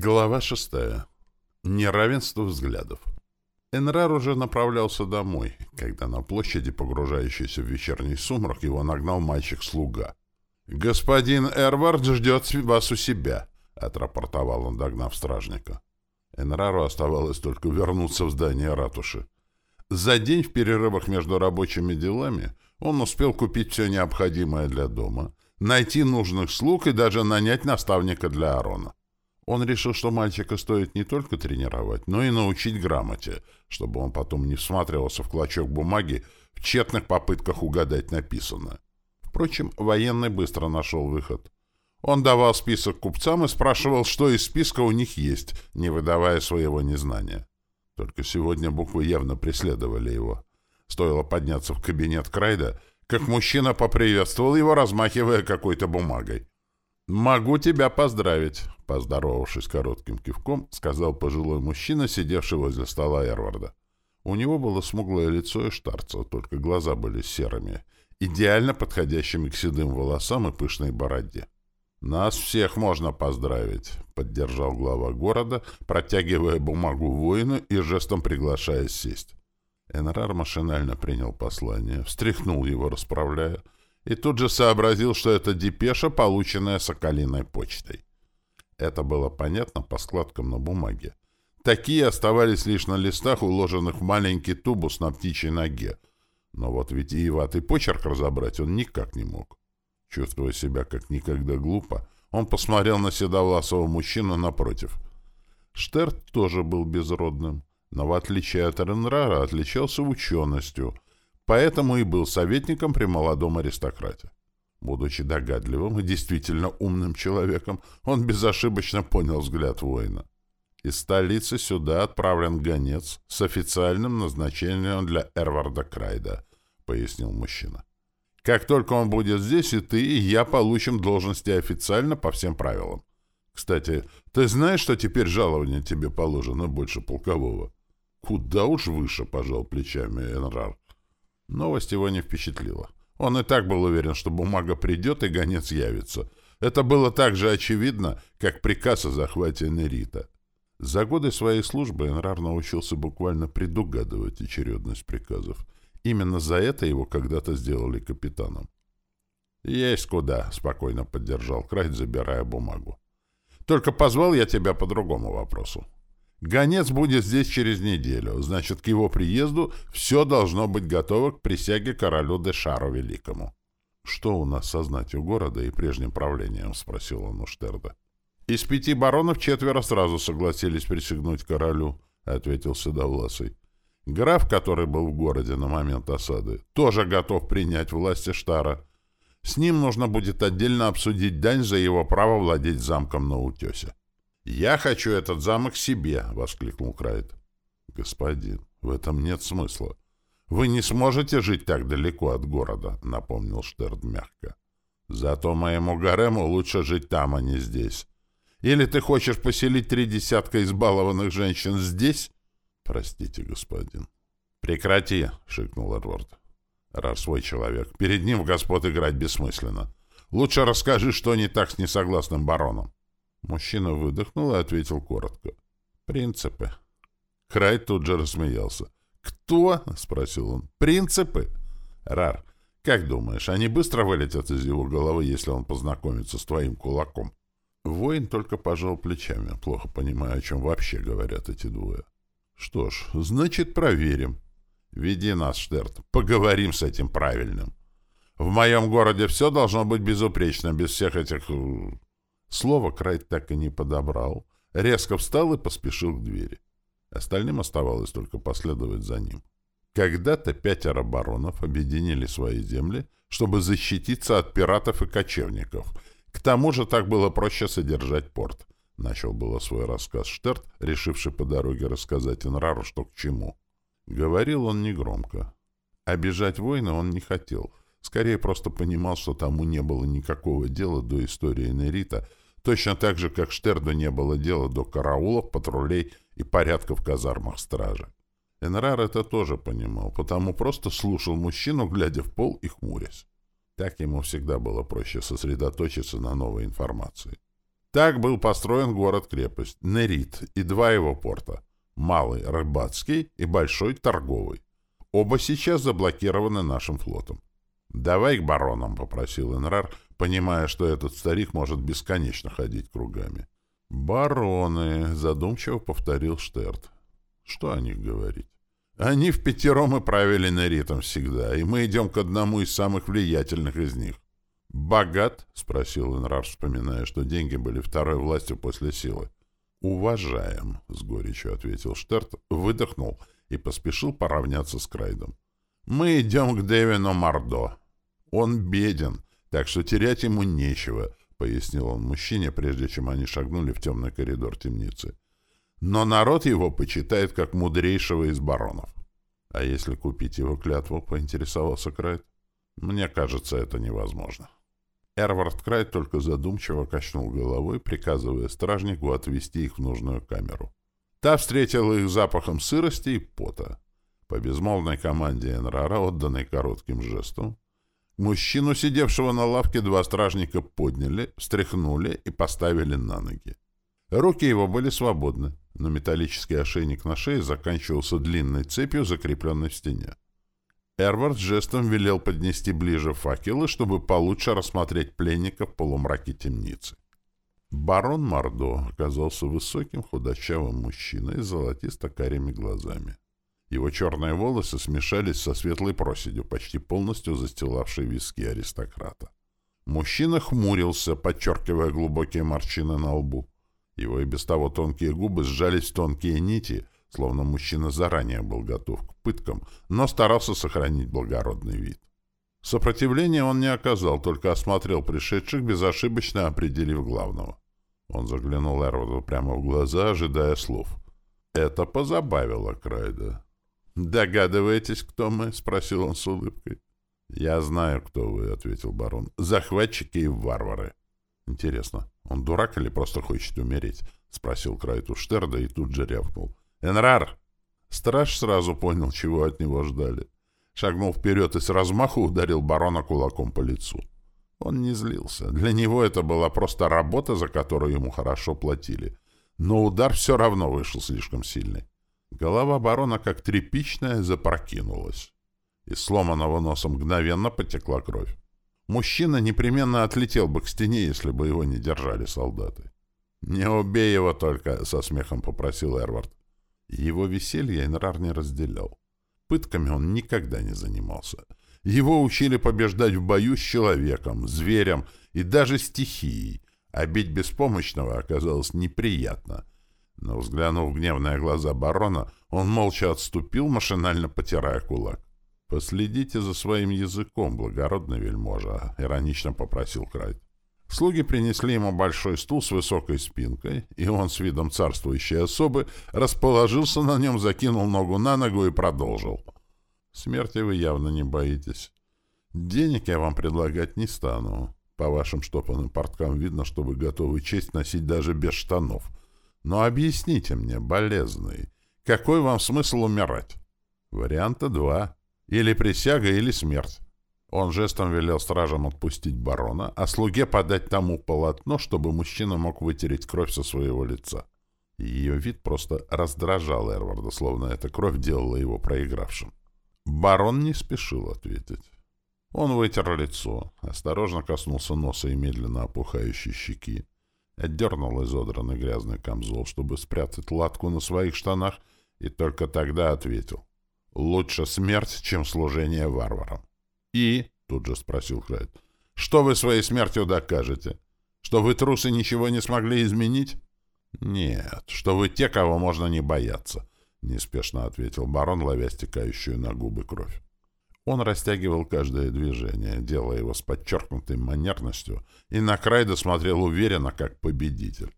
Глава шестая. Неравенство взглядов. Энрар уже направлялся домой, когда на площади, погружающейся в вечерний сумрак, его нагнал мальчик-слуга. «Господин Эрвард ждет вас у себя», — отрапортовал он, догнав стражника. Энрару оставалось только вернуться в здание ратуши. За день в перерывах между рабочими делами он успел купить все необходимое для дома, найти нужных слуг и даже нанять наставника для Арона. Он решил, что мальчика стоит не только тренировать, но и научить грамоте, чтобы он потом не всматривался в клочок бумаги в тщетных попытках угадать написанное. Впрочем, военный быстро нашел выход. Он давал список купцам и спрашивал, что из списка у них есть, не выдавая своего незнания. Только сегодня буквы явно преследовали его. Стоило подняться в кабинет Крайда, как мужчина поприветствовал его, размахивая какой-то бумагой. «Могу тебя поздравить», — поздоровавшись коротким кивком, сказал пожилой мужчина, сидевший возле стола Эрварда. У него было смуглое лицо и штарца, только глаза были серыми, идеально подходящими к седым волосам и пышной бороде. «Нас всех можно поздравить», — поддержал глава города, протягивая бумагу воину и жестом приглашая сесть. Энрар машинально принял послание, встряхнул его, расправляя, — и тут же сообразил, что это депеша, полученная Соколиной почтой. Это было понятно по складкам на бумаге. Такие оставались лишь на листах, уложенных в маленький тубус на птичьей ноге. Но вот витиеватый почерк разобрать он никак не мог. Чувствуя себя как никогда глупо, он посмотрел на седовласого мужчину напротив. Штерт тоже был безродным, но в отличие от Ренрара отличался ученостью — Поэтому и был советником при молодом аристократе. Будучи догадливым и действительно умным человеком, он безошибочно понял взгляд воина. Из столицы сюда отправлен гонец с официальным назначением для Эрварда Крайда, пояснил мужчина. Как только он будет здесь, и ты, и я получим должности официально по всем правилам. Кстати, ты знаешь, что теперь жалование тебе положено больше полкового? Куда уж выше, пожал плечами Энрар. Новость его не впечатлила. Он и так был уверен, что бумага придет и гонец явится. Это было так же очевидно, как приказ о захвате Нерита. За годы своей службы Энрар научился буквально предугадывать очередность приказов. Именно за это его когда-то сделали капитаном. «Есть куда», — спокойно поддержал Крайт, забирая бумагу. «Только позвал я тебя по другому вопросу. Гонец будет здесь через неделю, значит, к его приезду все должно быть готово к присяге королю Дешару Великому. — Что у нас со знатью города и прежним правлением? — спросил он у Штерда. — Из пяти баронов четверо сразу согласились присягнуть королю, — ответил Седовласый. Граф, который был в городе на момент осады, тоже готов принять власти Штара. С ним нужно будет отдельно обсудить дань за его право владеть замком на утесе. «Я хочу этот замок себе!» — воскликнул Крайт. «Господин, в этом нет смысла. Вы не сможете жить так далеко от города», — напомнил Штерд мягко. «Зато моему гарему лучше жить там, а не здесь. Или ты хочешь поселить три десятка избалованных женщин здесь?» «Простите, господин». «Прекрати!» — шикнул Эдвард. «Раз свой человек. Перед ним в господ играть бессмысленно. Лучше расскажи, что не так с несогласным бароном». Мужчина выдохнул и ответил коротко. «Принципы». Крайт тут же рассмеялся. «Кто?» — спросил он. «Принципы?» «Рар, как думаешь, они быстро вылетят из его головы, если он познакомится с твоим кулаком?» Воин только пожал плечами, плохо понимая, о чем вообще говорят эти двое. «Что ж, значит, проверим. Веди нас, Штерт, поговорим с этим правильным. В моем городе все должно быть безупречно, без всех этих э, Слово Крайт так и не подобрал, резко встал и поспешил к двери. Остальным оставалось только последовать за ним. Когда-то пятеро баронов объединили свои земли, чтобы защититься от пиратов и кочевников. К тому же так было проще содержать порт. Начал было свой рассказ Штерт, решивший по дороге рассказать Инрару, что к чему. Говорил он негромко. Обижать воина он не хотел. Скорее просто понимал, что тому не было никакого дела до истории Нерита, точно так же, как Штерду не было дела до караулов, патрулей и порядка в казармах стражи. Энрар это тоже понимал, потому просто слушал мужчину, глядя в пол и хмурясь. Так ему всегда было проще сосредоточиться на новой информации. Так был построен город-крепость Нерит и два его порта — Малый Рыбацкий и Большой Торговый. Оба сейчас заблокированы нашим флотом. «Давай к баронам», — попросил Энрар, понимая, что этот старик может бесконечно ходить кругами. «Бароны», — задумчиво повторил Штерт. «Что о них говорить?» «Они в пятером и правили Неритом всегда, и мы идем к одному из самых влиятельных из них». «Богат?» — спросил Энрар, вспоминая, что деньги были второй властью после силы. «Уважаем», — с горечью ответил Штерт, выдохнул и поспешил поравняться с Крайдом. «Мы идем к Девину Мордо. Он беден, так что терять ему нечего», — пояснил он мужчине, прежде чем они шагнули в темный коридор темницы. «Но народ его почитает как мудрейшего из баронов». «А если купить его клятву?» — поинтересовался Крайд. «Мне кажется, это невозможно». Эрвард Крайт только задумчиво качнул головой, приказывая стражнику отвести их в нужную камеру. Та встретила их запахом сырости и пота. По безмолвной команде Энрара, отданной коротким жестом, мужчину, сидевшего на лавке, два стражника подняли, встряхнули и поставили на ноги. Руки его были свободны, но металлический ошейник на шее заканчивался длинной цепью, закрепленной в стене. Эрвард жестом велел поднести ближе факелы, чтобы получше рассмотреть пленника в полумраке темницы. Барон Мордо оказался высоким худощавым мужчиной с золотисто-карими глазами. Его черные волосы смешались со светлой проседью, почти полностью застилавшей виски аристократа. Мужчина хмурился, подчеркивая глубокие морщины на лбу. Его и без того тонкие губы сжались в тонкие нити — словно мужчина заранее был готов к пыткам, но старался сохранить благородный вид. Сопротивления он не оказал, только осмотрел пришедших, безошибочно определив главного. Он заглянул Эрвуду прямо в глаза, ожидая слов. Это позабавило Крайда. «Догадываетесь, кто мы?» — спросил он с улыбкой. «Я знаю, кто вы», — ответил барон. «Захватчики и варвары». «Интересно, он дурак или просто хочет умереть?» — спросил Крайт у Штерда и тут же рявкнул. «Энрар!» Страж сразу понял, чего от него ждали. Шагнул вперед и с размаху ударил барона кулаком по лицу. Он не злился. Для него это была просто работа, за которую ему хорошо платили. Но удар все равно вышел слишком сильный. Голова барона, как тряпичная, запрокинулась. Из сломанного носа мгновенно потекла кровь. Мужчина непременно отлетел бы к стене, если бы его не держали солдаты. «Не убей его только!» — со смехом попросил Эрвард. Его веселье Энрар не разделял. Пытками он никогда не занимался. Его учили побеждать в бою с человеком, зверем и даже стихией, а бить беспомощного оказалось неприятно. Но, взглянув в гневные глаза барона, он молча отступил, машинально потирая кулак. «Последите за своим языком, благородный вельможа», — иронично попросил Крайт. Слуги принесли ему большой стул с высокой спинкой, и он с видом царствующей особы расположился на нем, закинул ногу на ногу и продолжил. «Смерти вы явно не боитесь. Денег я вам предлагать не стану. По вашим штопанным порткам видно, что вы готовы честь носить даже без штанов. Но объясните мне, болезный, какой вам смысл умирать? Варианта два. Или присяга, или смерть. Он жестом велел стражам отпустить барона, а слуге подать тому полотно, чтобы мужчина мог вытереть кровь со своего лица. Ее вид просто раздражал Эрварда, словно эта кровь делала его проигравшим. Барон не спешил ответить. Он вытер лицо, осторожно коснулся носа и медленно опухающей щеки, отдернул изодранный грязный камзол, чтобы спрятать латку на своих штанах, и только тогда ответил. «Лучше смерть, чем служение варварам». «И?» — тут же спросил Крайт. «Что вы своей смертью докажете? Что вы трусы ничего не смогли изменить?» «Нет, что вы те, кого можно не бояться», — неспешно ответил барон, ловя стекающую на губы кровь. Он растягивал каждое движение, делая его с подчеркнутой манерностью, и на Крайда смотрел уверенно, как победитель.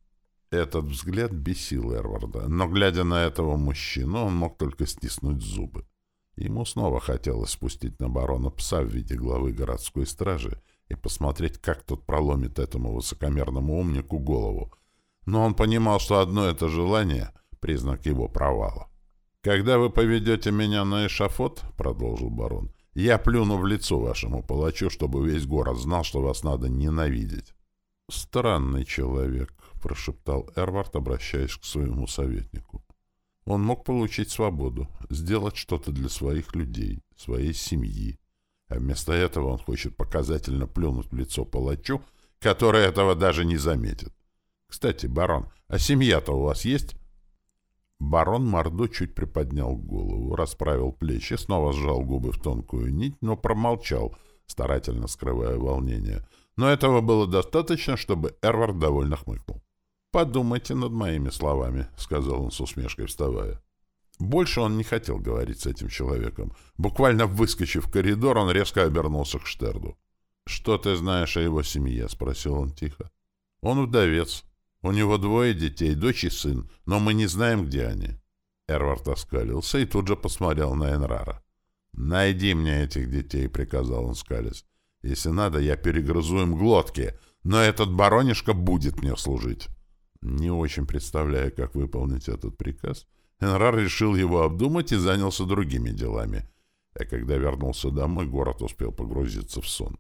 Этот взгляд бесил Эрварда, но, глядя на этого мужчину, он мог только стиснуть зубы. Ему снова хотелось спустить на барона пса в виде главы городской стражи и посмотреть, как тот проломит этому высокомерному умнику голову. Но он понимал, что одно это желание — признак его провала. «Когда вы поведете меня на эшафот, — продолжил барон, — я плюну в лицо вашему палачу, чтобы весь город знал, что вас надо ненавидеть». «Странный человек», —— прошептал Эрвард, обращаясь к своему советнику. Он мог получить свободу, сделать что-то для своих людей, своей семьи. А вместо этого он хочет показательно плюнуть в лицо палачу, который этого даже не заметит. Кстати, барон, а семья-то у вас есть? Барон Мордо чуть приподнял голову, расправил плечи, снова сжал губы в тонкую нить, но промолчал, старательно скрывая волнение. Но этого было достаточно, чтобы Эрвард довольно хмыкнул. «Подумайте над моими словами», — сказал он с усмешкой, вставая. Больше он не хотел говорить с этим человеком. Буквально выскочив в коридор, он резко обернулся к Штерду. «Что ты знаешь о его семье?» — спросил он тихо. «Он вдовец. У него двое детей, дочь и сын, но мы не знаем, где они». Эрвард оскалился и тут же посмотрел на Энрара. «Найди мне этих детей», — приказал он, скалясь. «Если надо, я перегрызу им глотки, но этот баронишка будет мне служить». Не очень представляя, как выполнить этот приказ, Энрар решил его обдумать и занялся другими делами. А когда вернулся домой, город успел погрузиться в сон.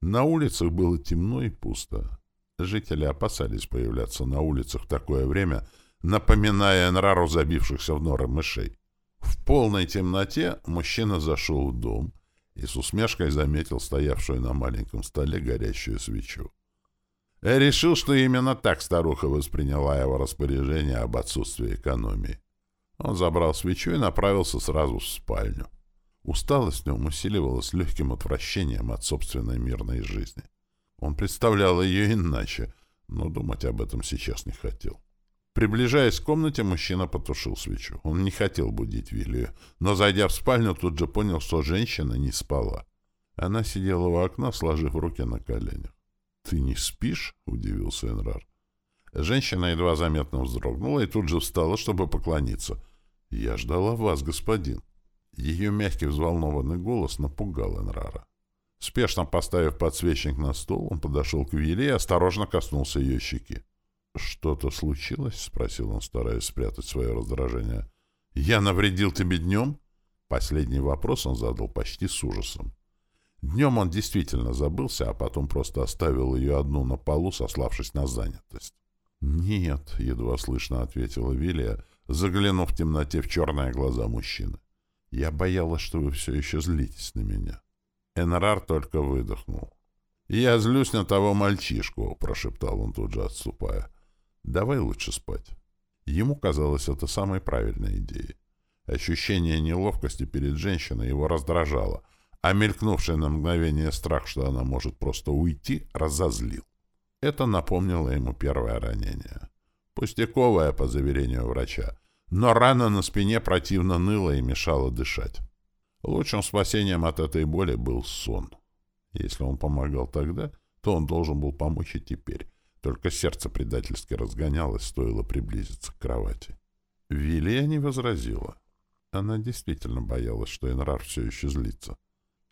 На улицах было темно и пусто. Жители опасались появляться на улицах в такое время, напоминая Энрару забившихся в норы мышей. В полной темноте мужчина зашел в дом и с усмешкой заметил стоявшую на маленьком столе горящую свечу. Я решил, что именно так старуха восприняла его распоряжение об отсутствии экономии. Он забрал свечу и направился сразу в спальню. Усталость в нем усиливалась легким отвращением от собственной мирной жизни. Он представлял ее иначе, но думать об этом сейчас не хотел. Приближаясь к комнате, мужчина потушил свечу. Он не хотел будить Вилию, но, зайдя в спальню, тут же понял, что женщина не спала. Она сидела у окна, сложив руки на коленях. «Ты не спишь?» — удивился Энрар. Женщина едва заметно вздрогнула и тут же встала, чтобы поклониться. «Я ждала вас, господин». Ее мягкий взволнованный голос напугал Энрара. Спешно поставив подсвечник на стол, он подошел к Вилли и осторожно коснулся ее щеки. «Что-то случилось?» — спросил он, стараясь спрятать свое раздражение. «Я навредил тебе днем?» Последний вопрос он задал почти с ужасом. Днем он действительно забылся, а потом просто оставил ее одну на полу, сославшись на занятость. «Нет», — едва слышно ответила Вилия, заглянув в темноте в черные глаза мужчины. «Я боялась, что вы все еще злитесь на меня». Энрар только выдохнул. «Я злюсь на того мальчишку», — прошептал он тут же, отступая. «Давай лучше спать». Ему казалось это самой правильной идеей. Ощущение неловкости перед женщиной его раздражало, а мелькнувший на мгновение страх, что она может просто уйти, разозлил. Это напомнило ему первое ранение. Пустяковое, по заверению врача, но рана на спине противно ныла и мешала дышать. Лучшим спасением от этой боли был сон. Если он помогал тогда, то он должен был помочь и теперь. Только сердце предательски разгонялось, стоило приблизиться к кровати. Вилия не возразила. Она действительно боялась, что Энрар все еще злится.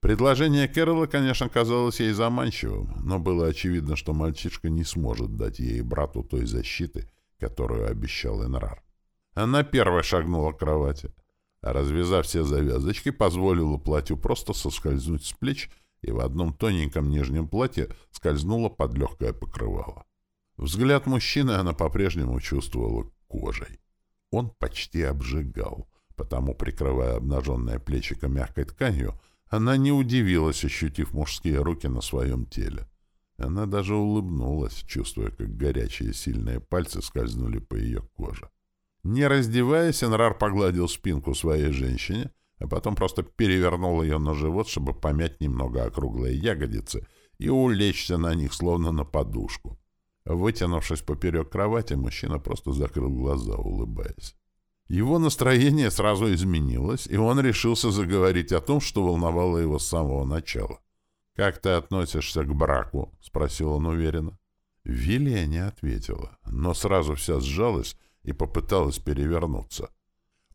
Предложение Кэрола, конечно, казалось ей заманчивым, но было очевидно, что мальчишка не сможет дать ей брату той защиты, которую обещал Энрар. Она первая шагнула к кровати, развязав все завязочки, позволила платью просто соскользнуть с плеч и в одном тоненьком нижнем платье скользнула под легкое покрывало. Взгляд мужчины она по-прежнему чувствовала кожей. Он почти обжигал, потому, прикрывая обнаженное плечико мягкой тканью, она не удивилась, ощутив мужские руки на своем теле. Она даже улыбнулась, чувствуя, как горячие сильные пальцы скользнули по ее коже. Не раздеваясь, Энрар погладил спинку своей женщине, а потом просто перевернул ее на живот, чтобы помять немного округлые ягодицы и улечься на них, словно на подушку. Вытянувшись поперек кровати, мужчина просто закрыл глаза, улыбаясь. Его настроение сразу изменилось, и он решился заговорить о том, что волновало его с самого начала. «Как ты относишься к браку?» — спросил он уверенно. Вилия не ответила, но сразу вся сжалась и попыталась перевернуться.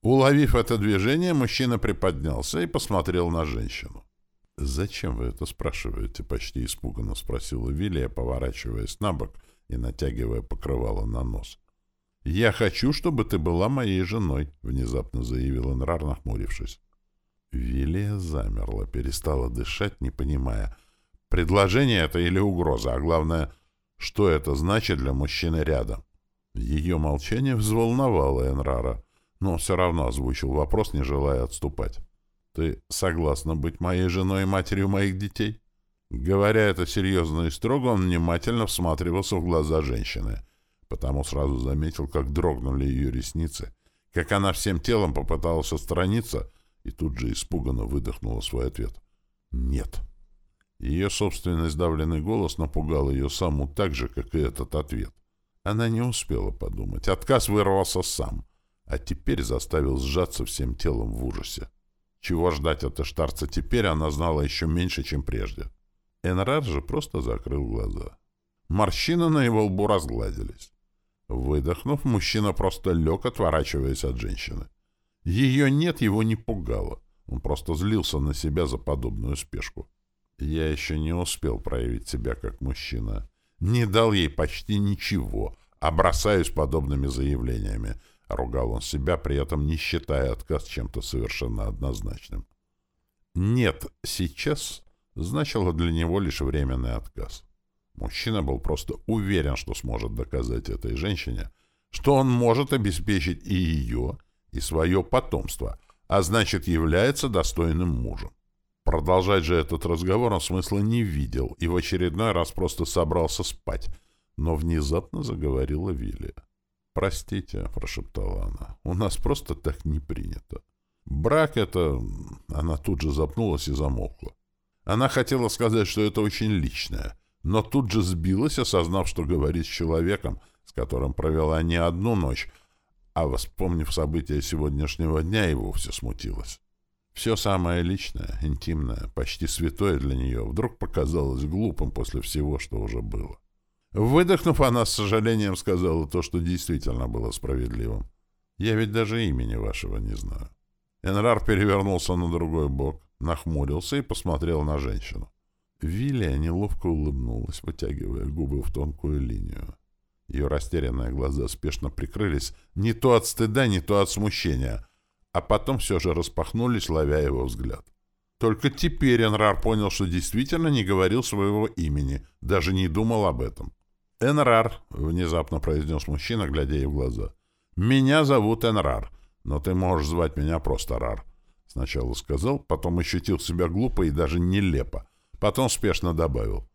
Уловив это движение, мужчина приподнялся и посмотрел на женщину. «Зачем вы это спрашиваете?» — почти испуганно спросила Вилия, поворачиваясь на бок и натягивая покрывало на нос. «Я хочу, чтобы ты была моей женой», — внезапно заявил Энрар, нахмурившись. Вилия замерла, перестала дышать, не понимая, предложение это или угроза, а главное, что это значит для мужчины рядом. Ее молчание взволновало Энрара, но все равно озвучил вопрос, не желая отступать. «Ты согласна быть моей женой и матерью моих детей?» Говоря это серьезно и строго, он внимательно всматривался в глаза женщины, потому сразу заметил, как дрогнули ее ресницы, как она всем телом попыталась отстраниться и тут же испуганно выдохнула свой ответ. «Нет». Ее собственный сдавленный голос напугал ее саму так же, как и этот ответ. Она не успела подумать. Отказ вырвался сам, а теперь заставил сжаться всем телом в ужасе. Чего ждать от Эштарца теперь, она знала еще меньше, чем прежде. Энрар же просто закрыл глаза. Морщины на его лбу разгладились. Выдохнув, мужчина просто лег, отворачиваясь от женщины. Ее нет его не пугало. Он просто злился на себя за подобную спешку. Я еще не успел проявить себя как мужчина. Не дал ей почти ничего, а бросаюсь подобными заявлениями. Ругал он себя, при этом не считая отказ чем-то совершенно однозначным. «Нет, сейчас» значило для него лишь временный отказ. Мужчина был просто уверен, что сможет доказать этой женщине, что он может обеспечить и ее, и свое потомство, а значит является достойным мужем. Продолжать же этот разговор он смысла не видел и в очередной раз просто собрался спать, но внезапно заговорила Вилли. «Простите», — прошептала она, — «у нас просто так не принято. Брак — это...» Она тут же запнулась и замолкла. Она хотела сказать, что это очень личное, но тут же сбилась, осознав, что говорит с человеком, с которым провела не одну ночь, а, вспомнив события сегодняшнего дня, и вовсе смутилась. Все самое личное, интимное, почти святое для нее вдруг показалось глупым после всего, что уже было. Выдохнув, она с сожалением сказала то, что действительно было справедливым. «Я ведь даже имени вашего не знаю». Энрар перевернулся на другой бок, нахмурился и посмотрел на женщину. Вилия неловко улыбнулась, вытягивая губы в тонкую линию. Ее растерянные глаза спешно прикрылись не то от стыда, не то от смущения — а потом все же распахнулись, ловя его взгляд. Только теперь Энрар понял, что действительно не говорил своего имени, даже не думал об этом. «Энрар», — внезапно произнес мужчина, глядя ей в глаза, — «меня зовут Энрар, но ты можешь звать меня просто Рар». Сначала сказал, потом ощутил себя глупо и даже нелепо, потом спешно добавил,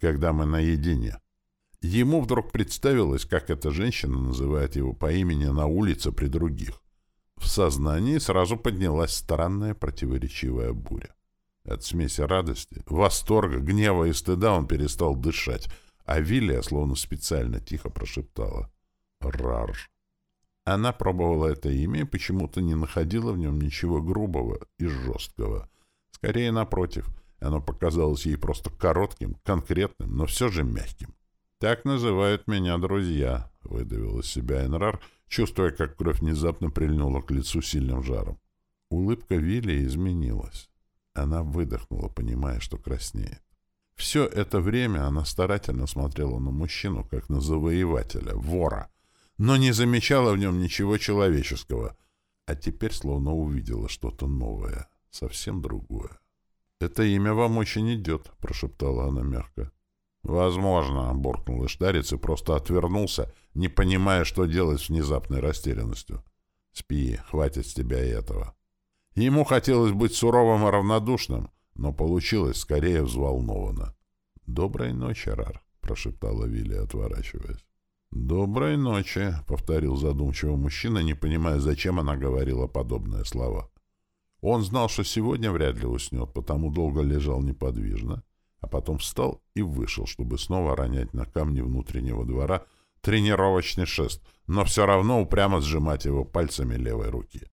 «когда мы наедине». Ему вдруг представилось, как эта женщина называет его по имени на улице при других. В сознании сразу поднялась странная противоречивая буря. От смеси радости, восторга, гнева и стыда он перестал дышать, а Вилия словно специально тихо прошептала «Рарж». Она пробовала это имя и почему-то не находила в нем ничего грубого и жесткого. Скорее, напротив, оно показалось ей просто коротким, конкретным, но все же мягким. «Так называют меня друзья», — выдавил из себя Энрар, — чувствуя, как кровь внезапно прильнула к лицу сильным жаром. Улыбка Вилли изменилась. Она выдохнула, понимая, что краснеет. Все это время она старательно смотрела на мужчину, как на завоевателя, вора, но не замечала в нем ничего человеческого, а теперь словно увидела что-то новое, совсем другое. «Это имя вам очень идет», — прошептала она мягко. «Возможно», — буркнул Иштарец и просто отвернулся, не понимая, что делать с внезапной растерянностью. «Спи, хватит с тебя этого». Ему хотелось быть суровым и равнодушным, но получилось скорее взволнованно. «Доброй ночи, Рар», — прошептала Вилли, отворачиваясь. «Доброй ночи», — повторил задумчиво мужчина, не понимая, зачем она говорила подобные слова. Он знал, что сегодня вряд ли уснет, потому долго лежал неподвижно, а потом встал и вышел, чтобы снова ронять на камни внутреннего двора тренировочный шест, но все равно упрямо сжимать его пальцами левой руки.